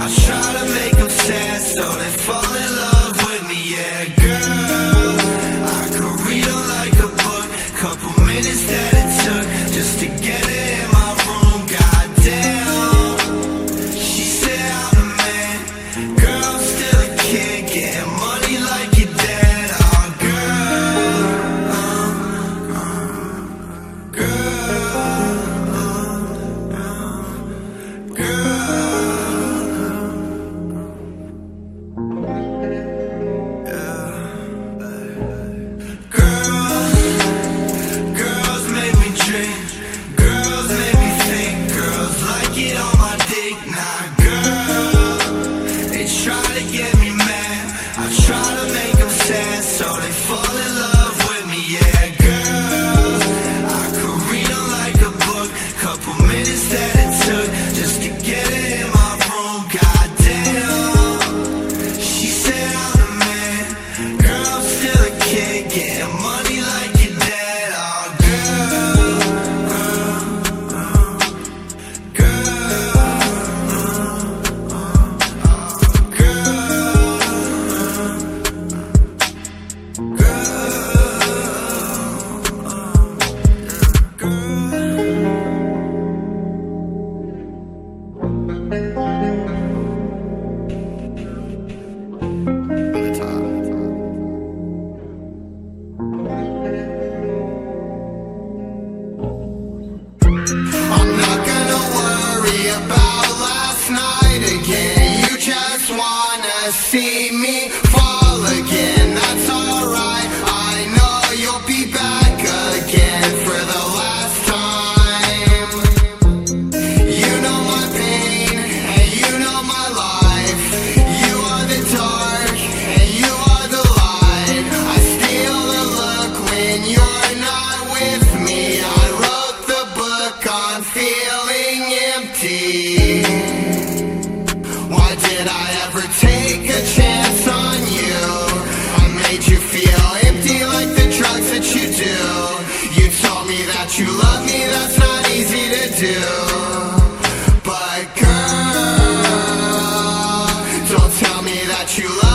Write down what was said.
I try to make them sad, so they fall in love. Yeah, about last night again. You just wanna see. empty. Why did I ever take a chance on you? I made you feel empty like the drugs that you do. You told me that you love me, that's not easy to do. But girl, don't tell me that you love me.